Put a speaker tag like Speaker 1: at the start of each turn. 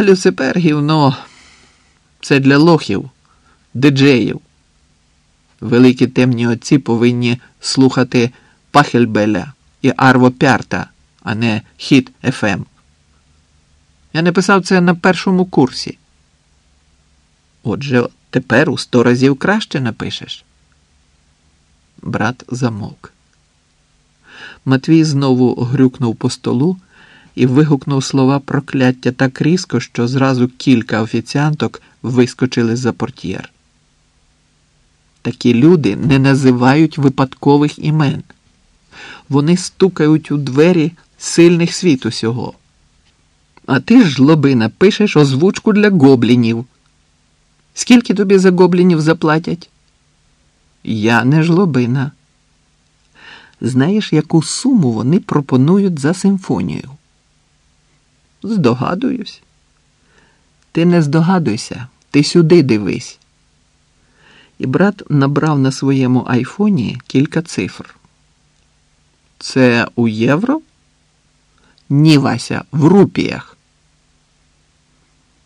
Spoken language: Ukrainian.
Speaker 1: Люципер гівно. Це для лохів, диджеїв. Великі темні отці повинні слухати Пахельбеля і Арво Пярта, а не Хіт ФМ. Я не писав це на першому курсі. Отже, тепер у сто разів краще напишеш. Брат замовк. Матвій знову грюкнув по столу і вигукнув слова прокляття так різко, що зразу кілька офіціанток вискочили за портьєр. Такі люди не називають випадкових імен. Вони стукають у двері сильних світу сього. А ти ж, лобина, пишеш озвучку для гоблінів. Скільки тобі за гоблінів заплатять? Я не жлобина. Знаєш, яку суму вони пропонують за симфонію? Здогадуюсь. Ти не здогадуйся, ти сюди дивись. І брат набрав на своєму айфоні кілька цифр. Це у євро? Ні, Вася, в рупіях.